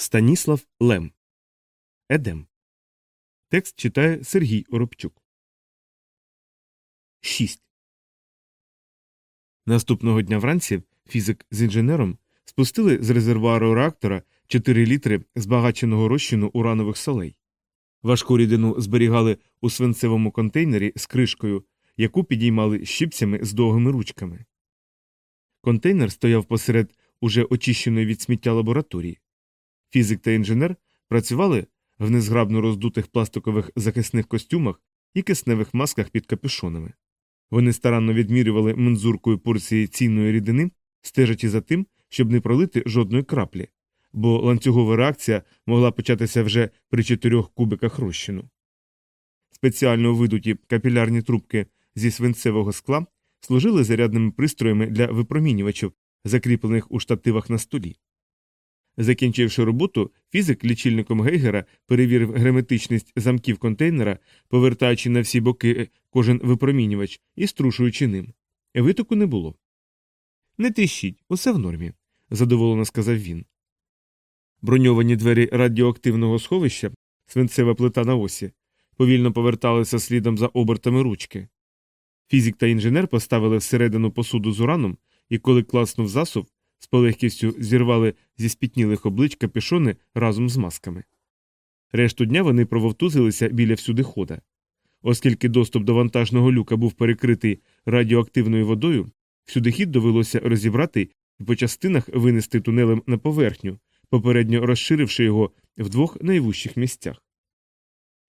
Станіслав Лем. Едем. Текст читає Сергій Оробчук. 6. Наступного дня вранці фізик з інженером спустили з резервуару реактора 4 літри збагаченого розчину уранових солей. Важку рідину зберігали у свинцевому контейнері з кришкою, яку підіймали щипцями з довгими ручками. Контейнер стояв посеред уже очищеної від сміття лабораторії. Фізик та інженер працювали в незграбно роздутих пластикових захисних костюмах і кисневих масках під капюшонами. Вони старанно відмірювали мензуркою порції цінної рідини, стежачи за тим, щоб не пролити жодної краплі, бо ланцюгова реакція могла початися вже при чотирьох кубиках розчину. Спеціально видуті капілярні трубки зі свинцевого скла служили зарядними пристроями для випромінювачів, закріплених у штативах на столі. Закінчивши роботу, фізик лічильником Гейгера перевірив герметичність замків контейнера, повертаючи на всі боки кожен випромінювач і струшуючи ним. Витоку не було. Не тріщіть, усе в нормі, задоволено сказав він. Броньовані двері радіоактивного сховища, свинцева плита на осі, повільно поверталися слідом за обертами ручки. Фізик та інженер поставили всередину посуду з ураном, і коли класнув засув, з полегкістю зірвали зі спітнілих облич капюшони разом з масками. Решту дня вони прововтузилися біля всюдихода. Оскільки доступ до вантажного люка був перекритий радіоактивною водою, всюдихід довелося розібрати і по частинах винести тунелем на поверхню, попередньо розширивши його в двох найвужчих місцях.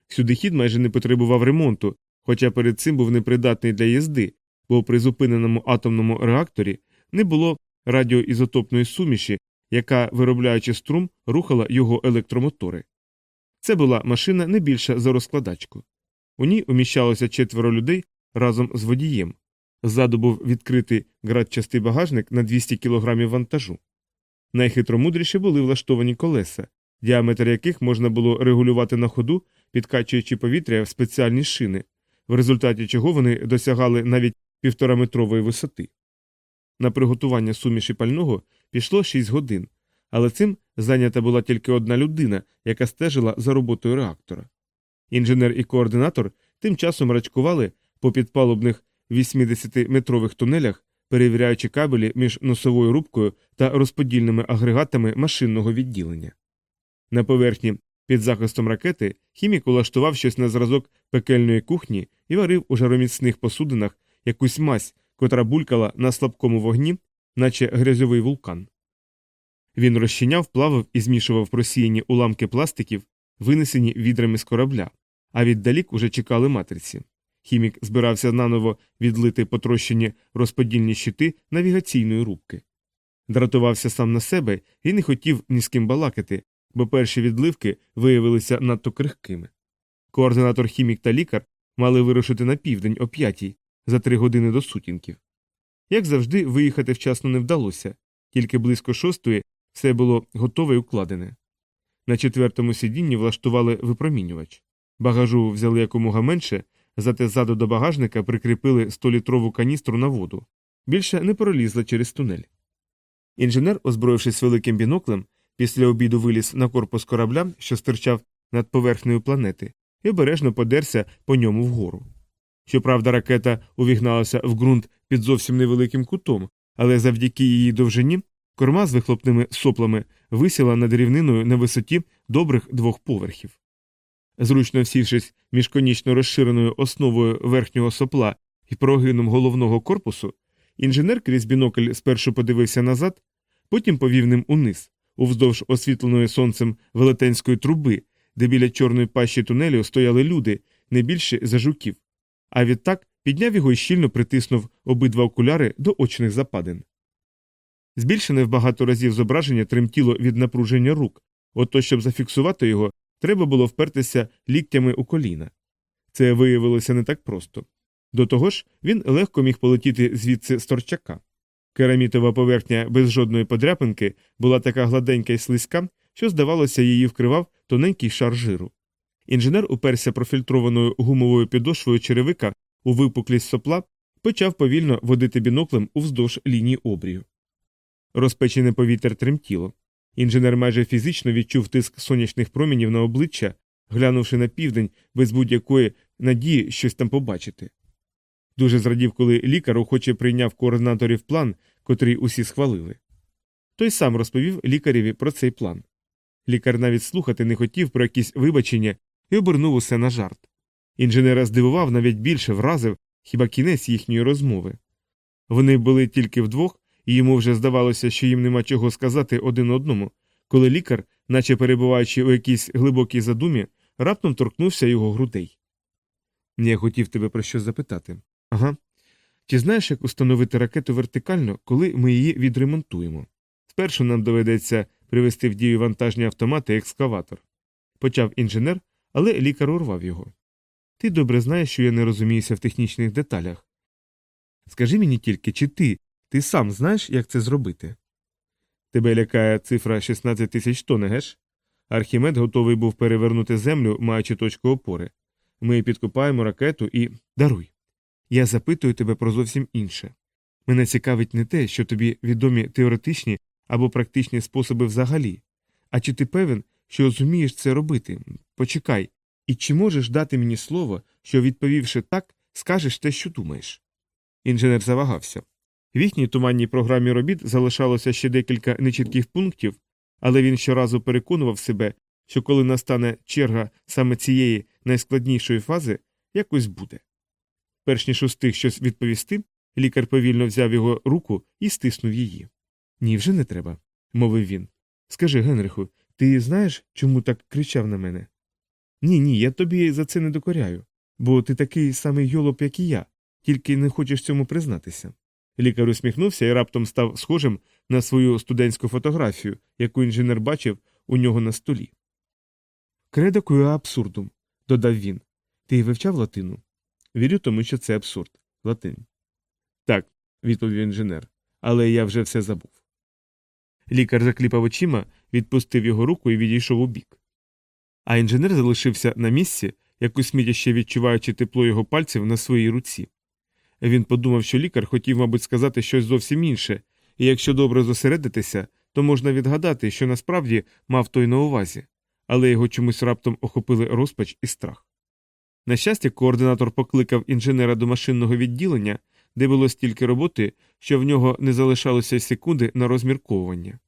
Всюдихід майже не потребував ремонту, хоча перед цим був непридатний для їзди, бо при зупиненому атомному реакторі не було радіоізотопної суміші, яка, виробляючи струм, рухала його електромотори. Це була машина не більша за розкладачку. У ній уміщалося четверо людей разом з водієм. Ззаду був відкритий градчастий багажник на 200 кг вантажу. Найхитромудріше були влаштовані колеса, діаметр яких можна було регулювати на ходу, підкачуючи повітря в спеціальні шини, в результаті чого вони досягали навіть півтораметрової висоти. На приготування суміші пального пішло 6 годин, але цим зайнята була тільки одна людина, яка стежила за роботою реактора. Інженер і координатор тим часом рачкували по підпалубних 80-метрових тунелях, перевіряючи кабелі між носовою рубкою та розподільними агрегатами машинного відділення. На поверхні під захистом ракети хімік улаштував щось на зразок пекельної кухні і варив у жароміцних посудинах якусь мазь, котра булькала на слабкому вогні, наче грязьовий вулкан. Він розчиняв, плавав і змішував просіяні уламки пластиків, винесені відрами з корабля, а віддалік уже чекали матриці. Хімік збирався наново відлити потрощені розподільні щити навігаційної рубки. Дратувався сам на себе і не хотів ні з ким балакати, бо перші відливки виявилися надто крихкими. Координатор хімік та лікар мали вирушити на південь о п'ятій, за три години до сутінків. Як завжди, виїхати вчасно не вдалося, тільки близько шостої все було готове і укладене. На четвертому сидінні влаштували випромінювач. Багажу взяли якомога менше, зате ззаду до багажника прикріпили 100-літрову каністру на воду. Більше не пролізла через тунель. Інженер, озброївшись великим біноклем, після обіду виліз на корпус корабля, що стирчав над поверхнею планети, і обережно подерся по ньому вгору. Щоправда, ракета увігналася в ґрунт під зовсім невеликим кутом, але завдяки її довжині корма з вихлопними соплами висіла над рівниною на висоті добрих двох поверхів. Зручно всівшись між конічно розширеною основою верхнього сопла і прогином головного корпусу, інженер крізь бінокль спершу подивився назад, потім повів ним униз, уздовж освітленої сонцем велетенської труби, де біля чорної пащі тунелю стояли люди не більше за жуків а відтак підняв його і щільно притиснув обидва окуляри до очних западин. Збільшене в багато разів зображення тремтіло від напруження рук, ото, щоб зафіксувати його, треба було впертися ліктями у коліна. Це виявилося не так просто. До того ж, він легко міг полетіти звідси з торчака. Керамітова поверхня без жодної подряпинки була така гладенька і слизька, що, здавалося, її вкривав тоненький шар жиру. Інженер уперся профільтрованою гумовою підошвою черевика у випуклість сопла, почав повільно водити біноклем уздовж лінії обрію. Розпечене повітря тремтіло. Інженер майже фізично відчув тиск сонячних промінів на обличчя, глянувши на південь без будь-якої надії щось там побачити. Дуже зрадів, коли лікар охоче прийняв координаторів план, котрий усі схвалили. Той сам розповів лікареві про цей план. Лікар навіть слухати не хотів про якісь вибачення і обернув усе на жарт. Інженера здивував, навіть більше вразив хіба кінець їхньої розмови. Вони були тільки вдвох, і йому вже здавалося, що їм нема чого сказати один одному, коли лікар, наче перебуваючи у якійсь глибокій задумі, раптом торкнувся його грудей. Я хотів тебе про що запитати. Ага. Чи знаєш, як установити ракету вертикально, коли ми її відремонтуємо? Спершу нам доведеться привести в дію вантажні автомати екскаватор. Почав інженер, але лікар урвав його. Ти добре знаєш, що я не розуміюся в технічних деталях. Скажи мені тільки, чи ти, ти сам знаєш, як це зробити? Тебе лякає цифра 16 тисяч тонн, геш? Архімед готовий був перевернути землю, маючи точку опори. Ми підкопаємо ракету і. Даруй. Я запитую тебе про зовсім інше. Мене цікавить не те, що тобі відомі теоретичні або практичні способи взагалі, а чи ти певен, що зумієш це робити? Почекай, і чи можеш дати мені слово, що, відповівши так, скажеш те, що думаєш? Інженер завагався. В їхній туманній програмі робіт залишалося ще декілька нечітких пунктів, але він щоразу переконував себе, що коли настане черга саме цієї найскладнішої фази, якось буде. Перш ніж устиг щось відповісти, лікар повільно взяв його руку і стиснув її. Ні, вже не треба, мовив він. Скажи, Генриху, ти знаєш, чому так кричав на мене? Ні, ні, я тобі за це не докоряю, бо ти такий самий йолоп, як і я, тільки не хочеш цьому признатися. Лікар усміхнувся і раптом став схожим на свою студентську фотографію, яку інженер бачив у нього на столі. Кредо куа абсурдум, додав він. Ти вивчав латину? Вірю тому, що це абсурд. Латин. Так, відповів інженер, але я вже все забув. Лікар закліпав очима, відпустив його руку і відійшов у бік. А інженер залишився на місці, якусь мить ще відчуваючи тепло його пальців на своїй руці. Він подумав, що лікар хотів, мабуть, сказати щось зовсім інше, і якщо добре зосередитися, то можна відгадати, що насправді мав той на увазі, але його чомусь раптом охопили розпач і страх. На щастя, координатор покликав інженера до машинного відділення, де було стільки роботи, що в нього не залишалося секунди на розмірковування.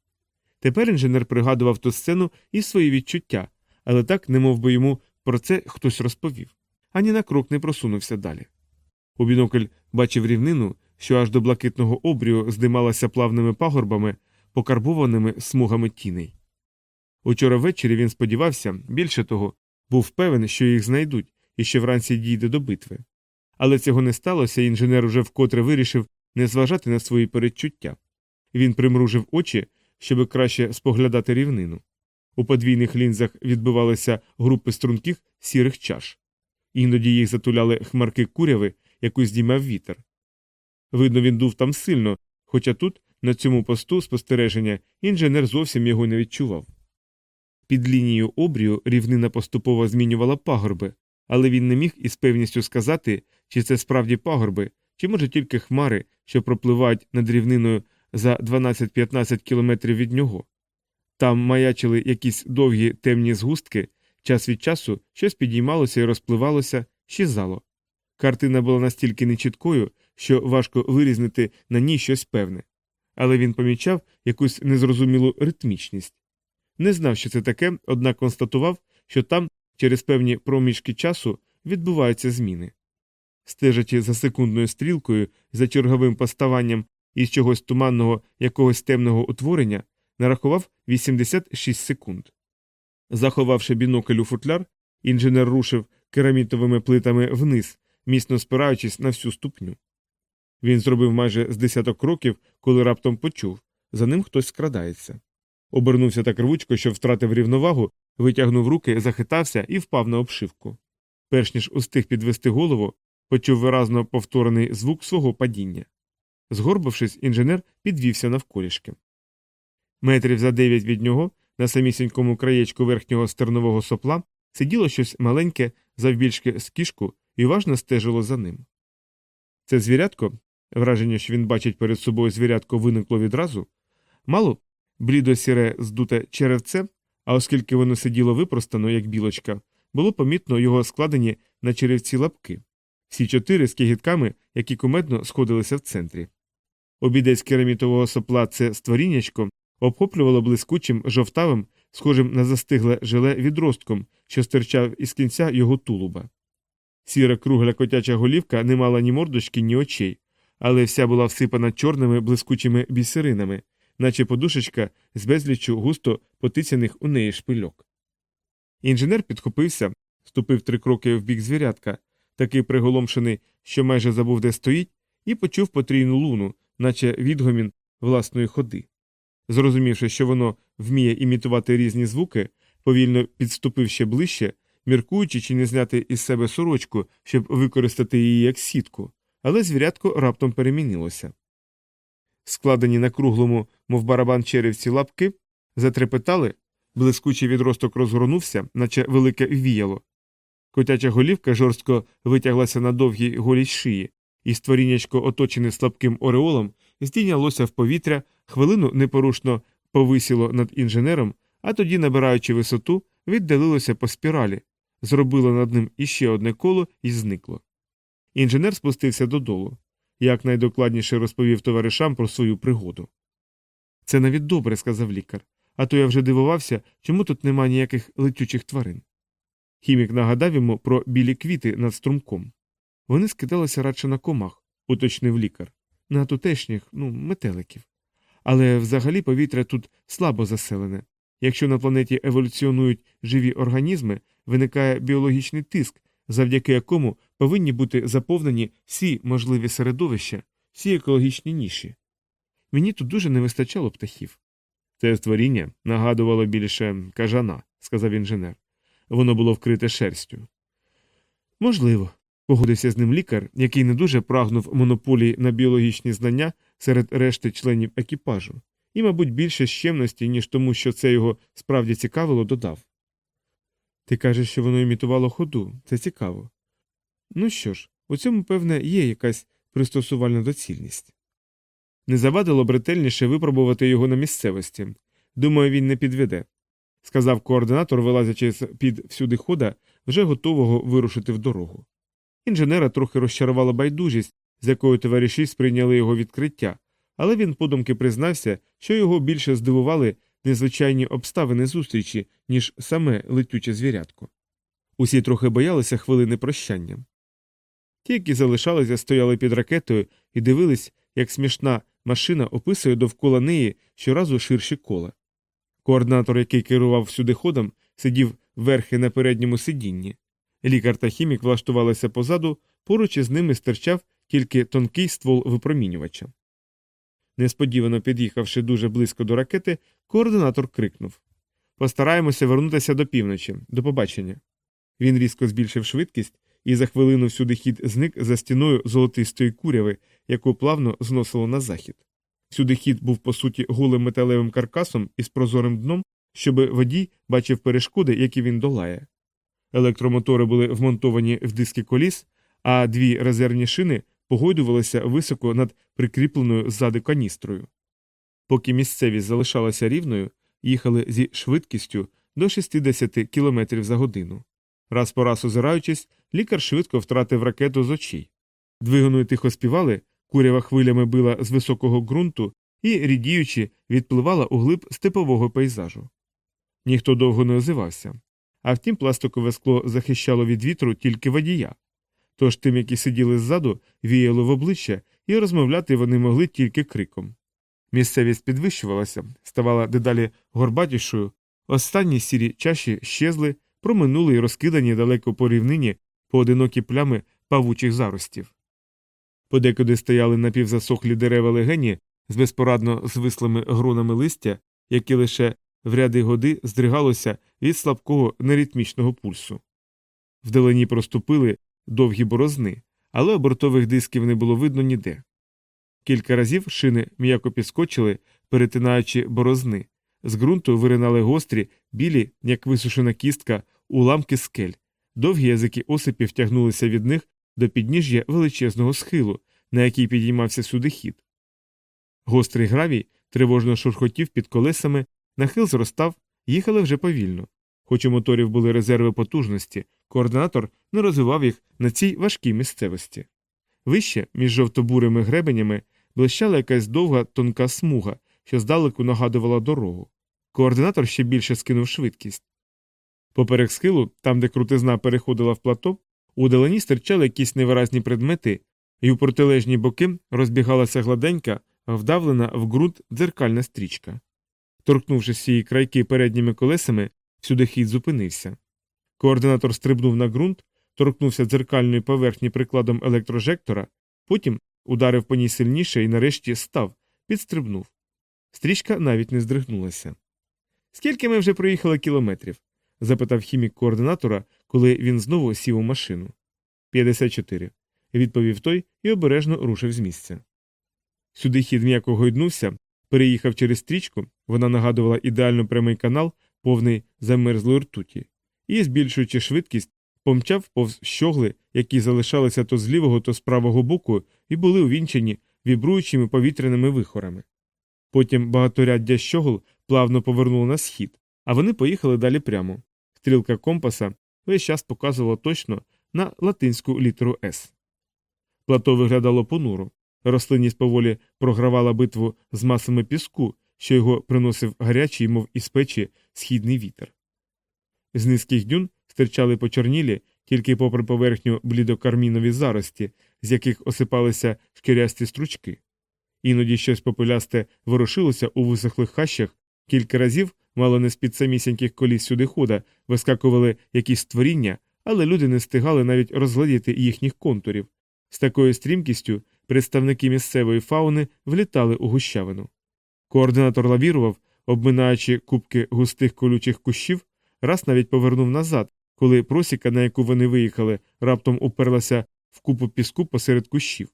Тепер інженер пригадував ту сцену і свої відчуття, але так, немов би йому про це хтось розповів, ані на крок не просунувся далі. У бінокль бачив рівнину, що аж до блакитного обрію здималася плавними пагорбами, покарбованими смугами тіней. Учора ввечері він сподівався, більше того, був певен, що їх знайдуть і ще вранці дійде до битви. Але цього не сталося, інженер уже вкотре вирішив не зважати на свої передчуття. Він примружив очі, щоб краще споглядати рівнину. У подвійних лінзах відбивалися групи струнких сірих чаш, іноді їх затуляли хмарки куряви, яку здіймав вітер. Видно, він дув там сильно, хоча тут, на цьому посту спостереження, інженер зовсім його не відчував. Під лінією обрію рівнина поступово змінювала пагорби, але він не міг із певністю сказати, чи це справді пагорби, чи може тільки хмари, що пропливають над рівниною за 12-15 кілометрів від нього. Там маячили якісь довгі темні згустки, час від часу щось підіймалося і розпливалося, щезало. Картина була настільки нечіткою, що важко вирізнити на ній щось певне, але він помічав якусь незрозумілу ритмічність. Не знав, що це таке, однак констатував, що там через певні проміжки часу відбуваються зміни. Стежачи за секундною стрілкою, за черговим поставанням із чогось туманного якогось темного утворення, нарахував 86 секунд. Заховавши бінокль у футляр, інженер рушив керамітовими плитами вниз, міцно спираючись на всю ступню. Він зробив майже з десяток кроків, коли раптом почув за ним хтось скрадається. Обернувся так рвучко, що втратив рівновагу, витягнув руки, захитався і впав на обшивку. Перш ніж устиг підвести голову, почув виразно повторений звук свого падіння. Згорбившись, інженер підвівся навколішки. Метрів за дев'ять від нього, на самісінькому краєчку верхнього стернового сопла, сиділо щось маленьке, завбільшки з кішку, і уважно стежило за ним. Це звірятко, враження, що він бачить перед собою звірятко, виникло відразу, мало блідо-сіре здуте черевце, а оскільки воно сиділо випростано, як білочка, було помітно його складені на черевці лапки, всі чотири з кігітками, які кумедно сходилися в центрі. Обідець керамітового сопла це створіннячко обхоплювало блискучим жовтавим, схожим на застигле желе відростком, що стирчав із кінця його тулуба. Сіра кругля котяча голівка не мала ні мордочки, ні очей, але вся була всипана чорними блискучими бісеринами, наче подушечка з безліччю густо потицяних у неї шпильок. Інженер підхопився, ступив три кроки в бік звірятка, такий приголомшений, що майже забув, де стоїть, і почув потрійну луну, наче відгомін власної ходи. Зрозумівши, що воно вміє імітувати різні звуки, повільно підступив ще ближче, міркуючи, чи не зняти із себе сорочку, щоб використати її як сітку, але звірятко раптом перемінилося. Складені на круглому, мов барабан черевці лапки, затрепетали, блискучий відросток розгорнувся, наче велике віяло. Котяча голівка жорстко витяглася на довгій голій шиї, і створіннячко, оточене слабким ореолом, здійнялося в повітря, хвилину непорушно повисіло над інженером, а тоді, набираючи висоту, віддалилося по спіралі, зробило над ним іще одне коло і зникло. Інженер спустився додолу, як найдокладніше розповів товаришам про свою пригоду. Це навіть добре, сказав лікар, а то я вже дивувався, чому тут нема ніяких летючих тварин. Хімік нагадав йому про білі квіти над струмком. Вони скидалися радше на комах, уточнив лікар, на тутешніх, ну, метеликів. Але взагалі повітря тут слабо заселене. Якщо на планеті еволюціонують живі організми, виникає біологічний тиск, завдяки якому повинні бути заповнені всі можливі середовища, всі екологічні ніші. Мені тут дуже не вистачало птахів. Це створіння нагадувало більше кажана, сказав інженер. Воно було вкрите шерстю. Можливо, погодився з ним лікар, який не дуже прагнув монополії на біологічні знання серед решти членів екіпажу, і, мабуть, більше щемності, ніж тому, що це його справді цікавило, додав. Ти кажеш, що воно імітувало ходу, це цікаво. Ну що ж, у цьому, певне, є якась пристосувальна доцільність. Не завадило б ретельніше випробувати його на місцевості. Думаю, він не підведе, сказав координатор, вилазячи під всюди хода, вже готового вирушити в дорогу. Інженера трохи розчарувала байдужість, з якою товариші сприйняли його відкриття, але він подумки признався, що його більше здивували незвичайні обставини зустрічі, ніж саме летюче звірятко. Усі трохи боялися хвилини прощання. Ті, які залишалися, стояли під ракетою і дивились, як смішна машина описує довкола неї щоразу ширші кола. Координатор, який керував всюди ходом, сидів верхи на передньому сидінні. Лікар та хімік влаштувалися позаду, поруч із ними стирчав тільки тонкий ствол випромінювача. Несподівано під'їхавши дуже близько до ракети, координатор крикнув Постараємося вернутися до півночі, до побачення. Він різко збільшив швидкість, і за хвилину всюди хід зник за стіною золотистої куряви, яку плавно зносило на захід. Всюди хід був, по суті, голим металевим каркасом із прозорим дном, щоб водій бачив перешкоди, які він долає. Електромотори були вмонтовані в диски коліс, а дві резервні шини погойдувалися високо над прикріпленою ззади каністрою. Поки місцевість залишалася рівною, їхали зі швидкістю до 60 км за годину. Раз по раз озираючись, лікар швидко втратив ракету з очей. Двигуни тихо співали, курява хвилями била з високого ґрунту і, рідіючи, відпливала у глиб степового пейзажу. Ніхто довго не озивався, а втім, пластикове скло захищало від вітру тільки водія. Тож тим, які сиділи ззаду, віяло в обличчя, і розмовляти вони могли тільки криком. Місцевість підвищувалася, ставала дедалі горбатішою, останні сірі чаші щезли, проминули й розкидані далеко по рівнині поодинокі плями павучих заростів. Подекуди стояли напівзасохлі дерева легені з безпорадно звислими гронами листя, які лише в ряди годи здригалося від слабкого неритмічного пульсу. Вдалині проступили довгі борозни, але обертових дисків не було видно ніде. Кілька разів шини м'яко підскочили, перетинаючи борозни, з ґрунту виринали гострі, білі, як висушена кістка, уламки скель, довгі язики осипів тягнулися від них до підніжжя величезного схилу, на який підіймався сюди хід. Гострий гравій тривожно шурхотів під колесами, нахил зростав, їхали вже повільно. Хоч у моторів були резерви потужності, координатор не розвивав їх на цій важкій місцевості. Вище, між жовтобурими гребенями, блищала якась довга тонка смуга, що здалеку нагадувала дорогу. Координатор ще більше скинув швидкість. Поперек схилу, там, де крутизна переходила в плато, у далині стирчали якісь невиразні предмети, і у протилежні боки розбігалася гладенька, вдавлена в ґрунт дзеркальна стрічка. Торкнувшись її крайки передніми колесами, всюди хід зупинився. Координатор стрибнув на ґрунт, торкнувся дзеркальної поверхні прикладом електрожектора, потім ударив по ній сильніше і нарешті став, підстрибнув. Стрічка навіть не здригнулася. Скільки ми вже проїхали кілометрів? запитав хімік координатора, коли він знову сів у машину. 54. відповів той і обережно рушив з місця. Сюди хід м'яко гойднувся, переїхав через стрічку, вона нагадувала ідеально прямий канал, повний замерзлої ртуті, і, збільшуючи швидкість, помчав повз щогли, які залишалися то з лівого, то з правого боку, і були увінчені вібруючими повітряними вихорами. Потім багаторяддя щогл плавно повернуло на схід, а вони поїхали далі прямо. Стрілка компаса весь час показувала точно на латинську літеру С. Плато виглядало понуро. Рослинність поволі програвала битву з масами піску, що його приносив гарячий, мов із печі, східний вітер. З низьких дюн стирчали почорнілі, тільки попри поверхню блідокармінові зарості, з яких осипалися шкірясті стручки. Іноді щось попелясте ворушилося у висохлих хащах, кілька разів, мало не з під самісіньких коліс сюди хода, вискакували якісь створіння, але люди не встигали навіть розглядіти їхніх контурів. З такою стрімкістю представники місцевої фауни влітали у гущавину. Координатор лавірував, обминаючи кубки густих колючих кущів, раз навіть повернув назад, коли просіка, на яку вони виїхали, раптом уперлася в купу піску посеред кущів.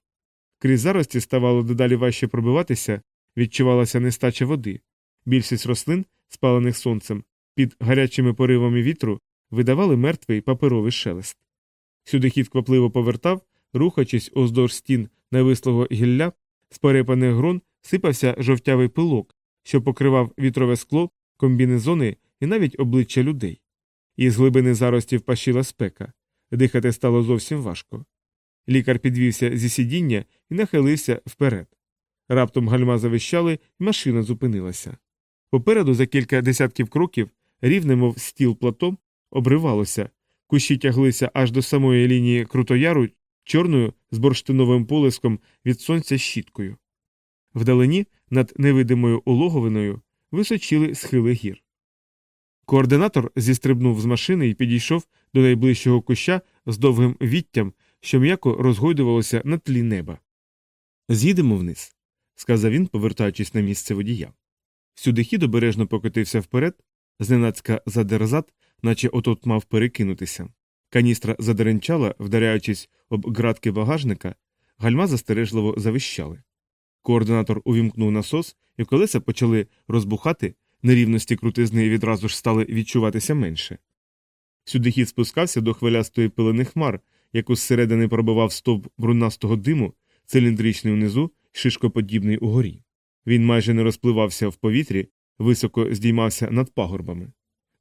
Крізь зарості ставало дедалі важче пробиватися, відчувалася нестача води. Більшість рослин, спалених сонцем, під гарячими поривами вітру, видавали мертвий паперовий шелест. Сюди хід квапливо повертав, рухаючись уздовж стін навислого гілля, з перепаних грон сипався жовтявий пилок, що покривав вітрове скло, комбінезони і навіть обличчя людей. Із глибини заростів пащила спека, дихати стало зовсім важко. Лікар підвівся зі сидіння і нахилився вперед. Раптом гальма завищали, і машина зупинилася. Попереду, за кілька десятків кроків, рівне, мов стіл плато, обривалося, кущі тяглися аж до самої лінії крутояру чорною з борштиновим полиском від сонця щіткою. Вдалині, над невидимою улоговиною, височили схили гір. Координатор зістрибнув з машини і підійшов до найближчого куща з довгим віттям, що м'яко розгойдувалося на тлі неба. З'їдемо вниз, сказав він, повертаючись на місце водія. Сюди хід обережно покотився вперед, зненацька задерзат, наче отот мав перекинутися. Каністра задеренчала, вдаряючись об градки багажника, гальма застережливо завищали. Координатор увімкнув насос, і колеса почали розбухати, нерівності крутизни відразу ж стали відчуватися менше. Сюди хід спускався до хвилястої пилини хмар, яку зсередини пробивав стовп брунастого диму, циліндричний унизу, шишкоподібний угорі. Він майже не розпливався в повітрі, високо здіймався над пагорбами.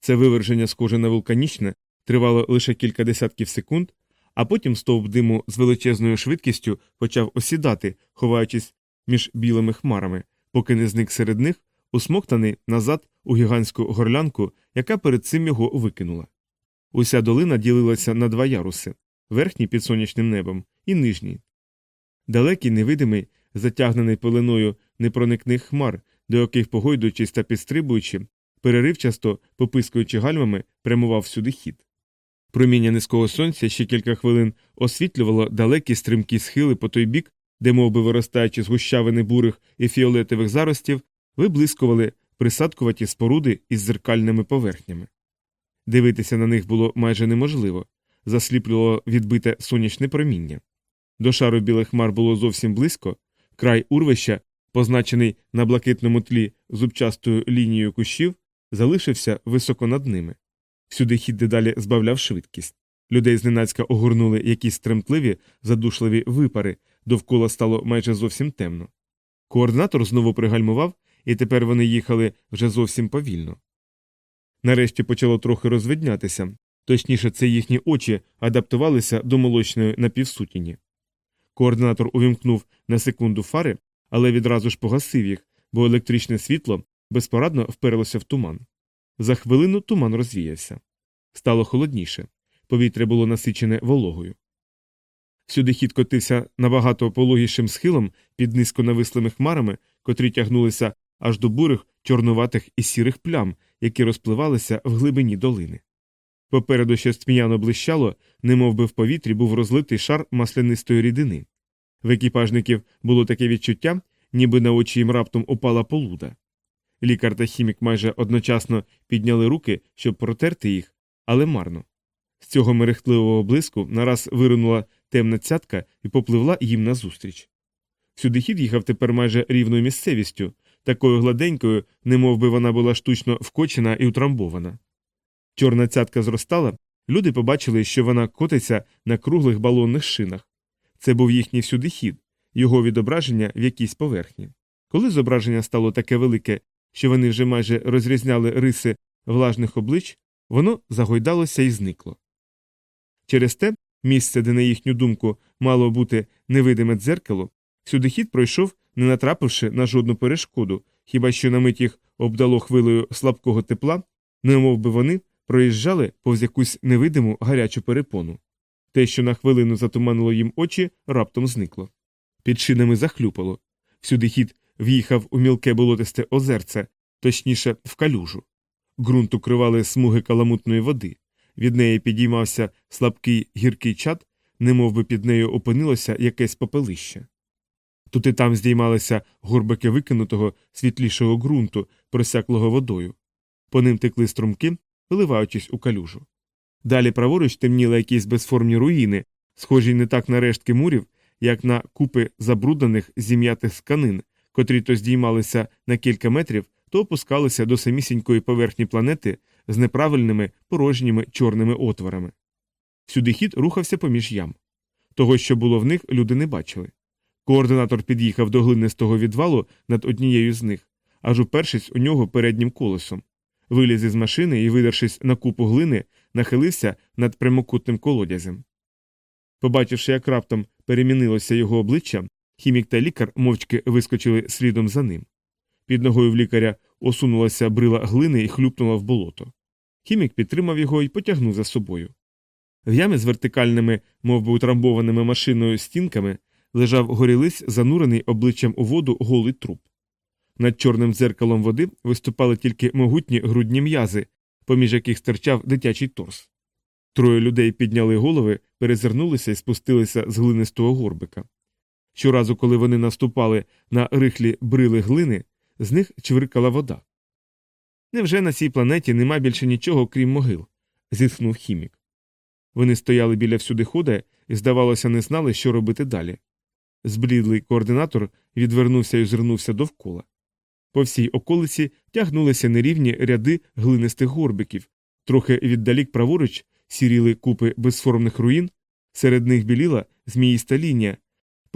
Це виверження, схоже на вулканічне, тривало лише кілька десятків секунд, а потім стовп диму з величезною швидкістю почав осідати, ховаючись між білими хмарами, поки не зник серед них, усмоктаний назад у гігантську горлянку, яка перед цим його викинула. Уся долина ділилася на два яруси верхній під сонячним небом і нижній. Далекий, невидимий, затягнений пеленою непроникних хмар, до яких, погойдуючись та підстрибуючи, переривчасто, попискуючи гальмами, прямував сюди хід. Проміння низького сонця ще кілька хвилин освітлювало далекі стрімкі схили по той бік, де, мов би виростаючи з гущавини бурих і фіолетових заростів, виблискували присадкуваті споруди із зеркальними поверхнями. Дивитися на них було майже неможливо, засліплювало відбите сонячне проміння. До шару білих хмар було зовсім близько, край урвища, позначений на блакитному тлі зубчастою лінією кущів, залишився високо над ними. Всюди хід дедалі збавляв швидкість. Людей зненацька огорнули якісь тремтливі, задушливі випари, довкола стало майже зовсім темно. Координатор знову пригальмував і тепер вони їхали вже зовсім повільно. Нарешті почало трохи розвиднятися, точніше, це їхні очі адаптувалися до молочної напівсутіні. Координатор увімкнув на секунду фари, але відразу ж погасив їх, бо електричне світло безпорадно вперлося в туман. За хвилину туман розвіявся. Стало холодніше, повітря було насичене вологою. Сюди хід котився набагато пологішим схилом під низько навислими хмарами, котрі тягнулися аж до бурих, чорнуватих і сірих плям, які розпливалися в глибині долини. Попереду ще тьмяно блищало, немов би в повітрі був розлитий шар маслянистої рідини. В екіпажників було таке відчуття, ніби на очі їм раптом упала полуда. Лікар та хімік майже одночасно підняли руки, щоб протерти їх, але марно. З цього мерехтливого блиску нараз виринула темна цятка і попливла їм назустріч. Сюди хід їхав тепер майже рівною місцевістю, такою гладенькою, немов би вона була штучно вкочена і утрамбована. Чорна цятка зростала, люди побачили, що вона котиться на круглих балонних шинах. Це був їхній всюди хід, його відображення в якійсь поверхні. Коли зображення стало таке велике, що вони вже майже розрізняли риси влажних облич, воно загойдалося і зникло. Через те місце, де, на їхню думку, мало бути невидиме дзеркало, сюди хід пройшов, не натрапивши на жодну перешкоду, хіба що на мить їх обдало хвилею слабкого тепла, немов би вони проїжджали повз якусь невидиму гарячу перепону. Те, що на хвилину затуманило їм очі, раптом зникло. Під шинами захлюпало. Всюди хід в'їхав у мілке болотисте озерце, точніше, в калюжу. Ґрунт укривали смуги каламутної води. Від неї підіймався слабкий гіркий чад, немов би під нею опинилося якесь попелище. Тут і там здіймалися горбики викинутого світлішого ґрунту, просяклого водою. По ним текли струмки, виливаючись у калюжу. Далі праворуч темніли якісь безформні руїни, схожі не так на рештки мурів, як на купи забруднених зім'ятих сканин, котрі то здіймалися на кілька метрів, то опускалися до самісінької поверхні планети з неправильними порожніми чорними отворами. Сюди хід рухався поміж ям. Того, що було в них, люди не бачили. Координатор під'їхав до глинистого відвалу над однією з них, аж упершись у нього переднім колесом. Виліз із машини і, видершись на купу глини, нахилився над прямокутним колодязем. Побачивши, як раптом перемінилося його обличчя, хімік та лікар мовчки вискочили слідом за ним. Під ногою в лікаря осунулася брила глини і хлюпнула в болото. Хімік підтримав його і потягнув за собою. В ямі з вертикальними, мов би утрамбованими машиною стінками, лежав горілиць, занурений обличчям у воду голий труп. Над чорним дзеркалом води виступали тільки могутні грудні м'язи, поміж яких стирчав дитячий торс. Троє людей підняли голови, перезирнулися і спустилися з глинистого горбика. Щоразу, коли вони наступали на рихлі брили глини, з них чвиркала вода. Невже на цій планеті нема більше нічого, крім могил? зітхнув хімік. Вони стояли біля всюдихода і, здавалося, не знали, що робити далі. Зблідлий координатор відвернувся і озирнувся довкола. По всій околиці тягнулися нерівні ряди глинистих горбиків, трохи віддалік праворуч сіріли купи безформних руїн, серед них біліла зміїста лінія,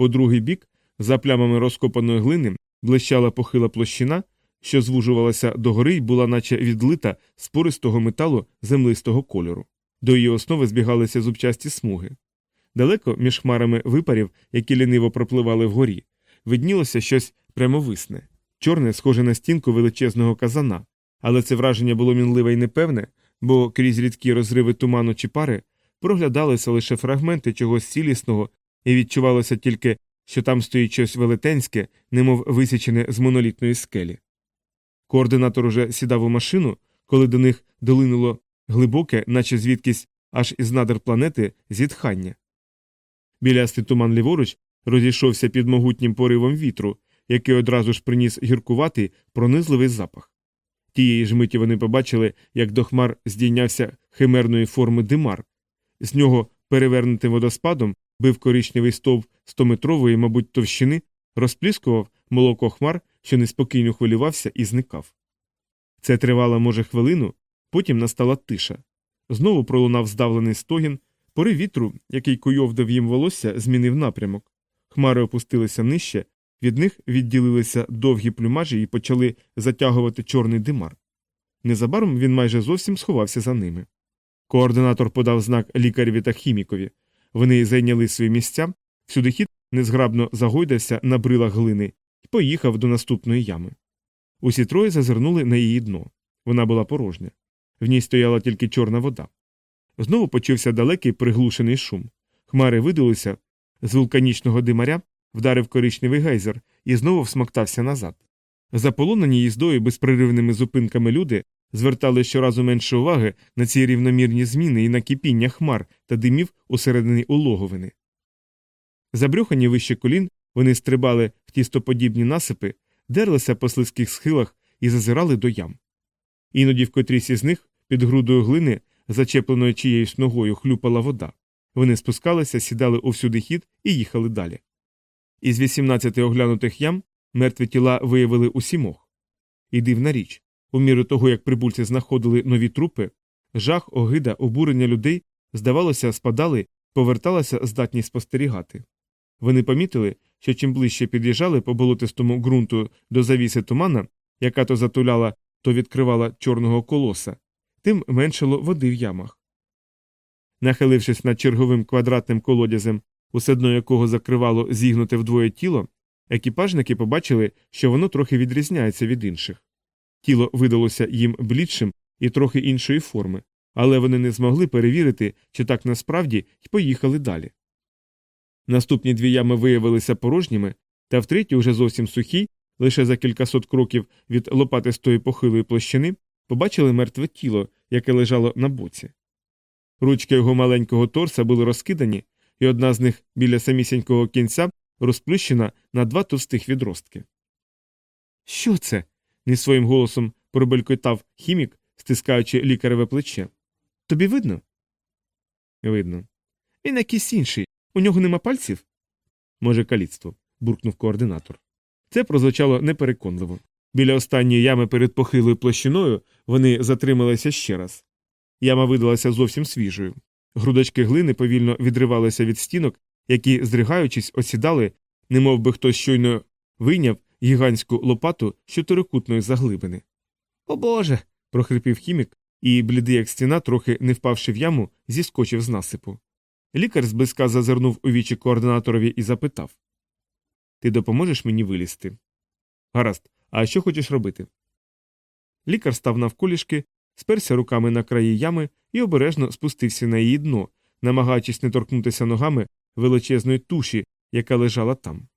по другий бік, за плямами розкопаної глини, блищала похила площина, що звужувалася догори й була наче відлита з пористого металу землистого кольору. До її основи збігалися зубчасті смуги. Далеко між хмарами випарів, які ліниво пропливали вгорі, виднілося щось прямовисне, чорне, схоже на стінку величезного казана, але це враження було мінливе і непевне, бо крізь рідкі розриви туману чи пари проглядалися лише фрагменти чогось цілісного, і відчувалося тільки, що там стоїть щось велетенське, немов висічене з монолітної скелі. Координатор уже сідав у машину, коли до них долинуло глибоке, наче звідкись аж із надр планети, зітхання. Білястий туман ліворуч розійшовся під могутнім поривом вітру, який одразу ж приніс гіркуватий пронизливий запах. Тієї ж миті вони побачили, як до хмар здійнявся химерної форми димар, з нього перевернутим водоспадом бив коричневий стовп стометрової, мабуть, товщини, розпліскував молоко хмар, що неспокійно хвилювався і зникав. Це тривало, може, хвилину, потім настала тиша. Знову пролунав здавлений стогін, порив вітру, який куйовдав їм волосся, змінив напрямок. Хмари опустилися нижче, Від них відділилися довгі плюмажі і почали затягувати чорний димар. Незабаром він майже зовсім сховався за ними. Координатор подав знак лікареві та хімікові. Вони зайняли свої місця, всюди хід незграбно загойдався на брилах глини і поїхав до наступної ями. Усі троє зазирнули на її дно. Вона була порожня. В ній стояла тільки чорна вода. Знову почувся далекий приглушений шум. Хмари видалися, з вулканічного димаря вдарив коричневий гейзер і знову всмоктався назад. Заполонені їздою безпреривними зупинками люди звертали щоразу менше уваги на ці рівномірні зміни і на кипіння хмар та димів усередині улоговини. Забрюхані вище колін, вони стрибали в тістоподібні насипи, дерлися по слизьких схилах і зазирали до ям. Іноді в котрійсь із них під грудою глини, зачепленою чиєюсь ногою, хлюпала вода. Вони спускалися, сідали увсюди хід і їхали далі. Із 18 оглянутих ям мертві тіла виявили у сімох. І дивна річ у міру того, як прибульці знаходили нові трупи, жах, огида, обурення людей, здавалося, спадали, поверталася здатність спостерігати. Вони помітили, що чим ближче під'їжджали по болотистому ґрунту до завіси тумана, яка то затуляла, то відкривала чорного колоса, тим меншало води в ямах. Нахилившись над черговим квадратним колодязем, усе дно якого закривало зігнуте вдвоє тіло, екіпажники побачили, що воно трохи відрізняється від інших. Тіло видалося їм блідшим і трохи іншої форми, але вони не змогли перевірити, чи так насправді й поїхали далі. Наступні дві ями виявилися порожніми, та втретє, уже зовсім сухі, лише за кількасот кроків від лопатистої похилої площини, побачили мертве тіло, яке лежало на боці. Ручки його маленького торса були розкидані, і одна з них біля самісінького кінця розплющена на два товстих відростки. Що це? Не своїм голосом пробелькотав хімік, стискаючи лікареве плече. Тобі видно? Видно. Він якийсь інший. У нього нема пальців? Може, каліцтво, буркнув координатор. Це прозвучало непереконливо. Біля останньої ями перед похилою площиною вони затрималися ще раз. Яма видалася зовсім свіжою. Грудочки глини повільно відривалися від стінок, які, здригаючись, осідали, немов би хтось щойно вийняв гігантську лопату з чотирикутної заглибини. О Боже. прохрипів хімік, і, блідий, як стіна, трохи не впавши в яму, зіскочив з насипу. Лікар зблизька зазирнув у вічі координаторові і запитав Ти допоможеш мені вилізти? Гаразд, а що хочеш робити? Лікар став навколішки, сперся руками на краї ями і обережно спустився на її дно, намагаючись не торкнутися ногами величезної туші, яка лежала там.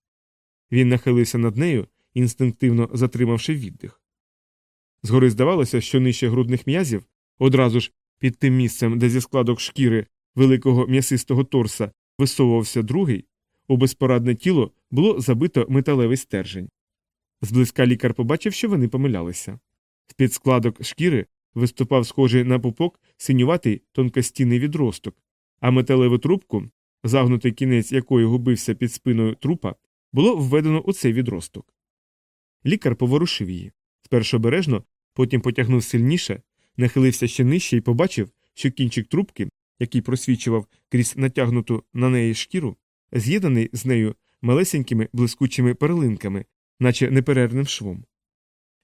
Він нахилився над нею, інстинктивно затримавши віддих. Згори здавалося, що нижче грудних м'язів, одразу ж під тим місцем, де зі складок шкіри великого м'ясистого торса висовувався другий, у безпорадне тіло було забито металевий стержень. Зблизька лікар побачив, що вони помилялися. З під складок шкіри виступав схожий на пупок синюватий тонкостінний відросток, а металеву трубку, загнутий кінець якої губився під спиною трупа, було введено у цей відросток. Лікар поворушив її. Спершу обережно, потім потягнув сильніше, нахилився ще нижче і побачив, що кінчик трубки, який просвічував крізь натягнуту на неї шкіру, з'єднаний з нею малесенькими блискучими перлинками, наче неперервним швом.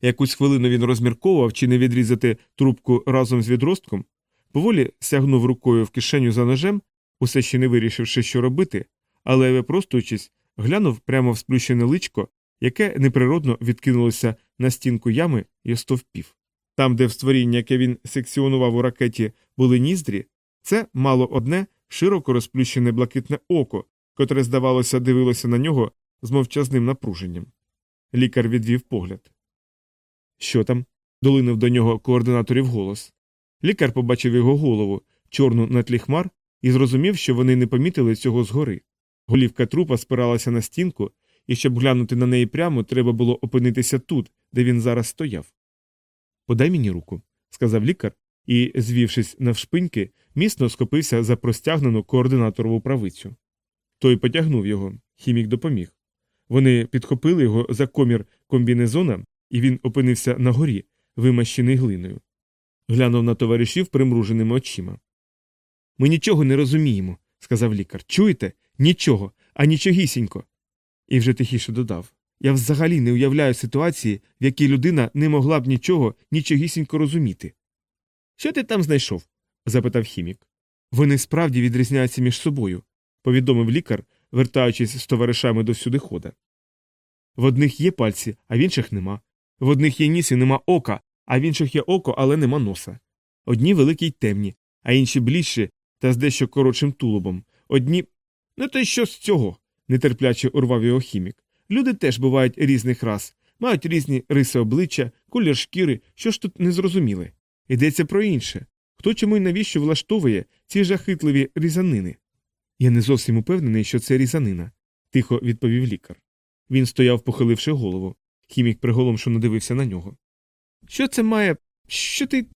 Якусь хвилину він розмірковував, чи не відрізати трубку разом з відростком, поволі сягнув рукою в кишеню за ножем, усе ще не вирішивши, що робити, але, випростуючись, глянув прямо в сплющене личко, яке неприродно відкинулося на стінку ями і остовпів. Там, де в створіння, яке він секціонував у ракеті, були ніздрі, це мало одне широко розплющене блакитне око, котре, здавалося, дивилося на нього з мовчазним напруженням. Лікар відвів погляд. Що там? долинув до нього координаторів голос. Лікар побачив його голову, чорну на тлі хмар, і зрозумів, що вони не помітили цього згори. Голівка трупа спиралася на стінку, і щоб глянути на неї прямо, треба було опинитися тут, де він зараз стояв. Подай мені руку, сказав лікар, і, звівшись навшпиньки, міцно схопився за простягнену координаторову правицю. Той потягнув його, хімік допоміг. Вони підхопили його за комір комбінезона, і він опинився на горі, вимащений глиною. Глянув на товаришів примруженими очима. Ми нічого не розуміємо, сказав лікар. Чуєте? Нічого, а нічогісінько. І вже тихіше додав Я взагалі не уявляю ситуації, в якій людина не могла б нічого, нічогісінько розуміти. Що ти там знайшов? запитав хімік. Вони справді відрізняються між собою, повідомив лікар, вертаючись з товаришами до всюди хода. В одних є пальці, а в інших нема. В одних є ніс і нема ока, а в інших є око, але нема носа. Одні великі й темні, а інші ближчі та з дещо коротшим тулубом. Одні. Ну то й що з цього? Нетерпляче урвав його хімік. Люди теж бувають різних рас, мають різні риси обличчя, колір шкіри, що ж тут не зрозуміли. Йдеться про інше хто чому й навіщо влаштовує ці жахитливі різанини? Я не зовсім упевнений, що це різанина, тихо відповів лікар. Він стояв, похиливши голову. Хімік приголомшено дивився на нього. Що це має. Що ти.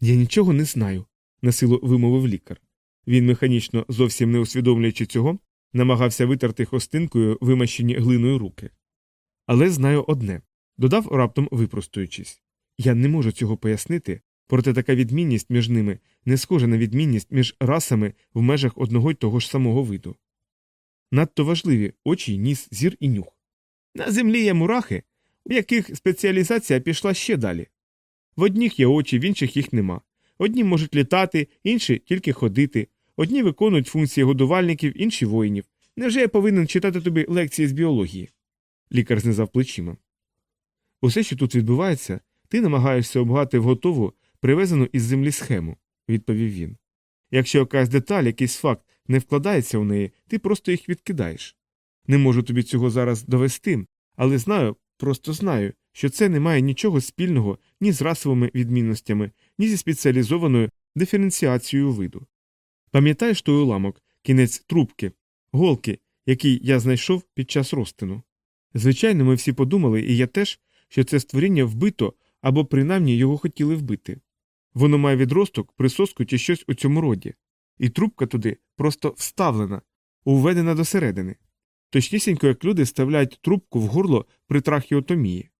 Я нічого не знаю, насилу вимовив лікар. Він механічно, зовсім не усвідомлюючи цього, намагався витерти хостинкою вимащені глиною руки. Але знаю одне додав раптом випростуючись я не можу цього пояснити, проте така відмінність між ними не схожа на відмінність між расами в межах одного й того ж самого виду. Надто важливі очі, ніс, зір і нюх. На землі є мурахи, у яких спеціалізація пішла ще далі. В одніх є очі, в інших їх нема. Одні можуть літати, інші тільки ходити, одні виконують функції годувальників, інші воїнів. Невже я повинен читати тобі лекції з біології? Лікар знизав плечима. Усе, що тут відбувається, ти намагаєшся обгати в готову, привезену із землі схему, відповів він. Якщо якась деталь, якийсь факт не вкладається у неї, ти просто їх відкидаєш. Не можу тобі цього зараз довести, але знаю, просто знаю, що це не має нічого спільного ні з расовими відмінностями, ні зі спеціалізованою диференціацією виду. Пам'ятаєш той уламок, кінець трубки, голки, який я знайшов під час розтину? Звичайно, ми всі подумали, і я теж, що це створіння вбито або принаймні його хотіли вбити. Воно має відросток, присоску чи щось у цьому роді, і трубка туди просто вставлена, уведена досередини. Точнісінько, як люди вставляють трубку в горло при трахіотомії.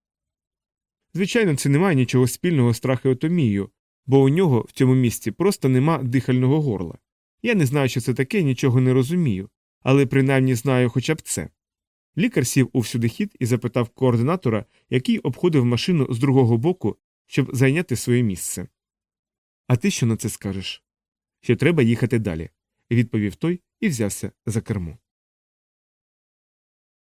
Звичайно, це не має нічого спільного з трахеотомією, бо у нього в цьому місці просто нема дихального горла. Я не знаю, що це таке, нічого не розумію, але принаймні знаю хоча б це. Лікар сів у всюдихід і запитав координатора, який обходив машину з другого боку, щоб зайняти своє місце. А ти що на це скажеш? Що треба їхати далі, відповів той і взявся за кермо.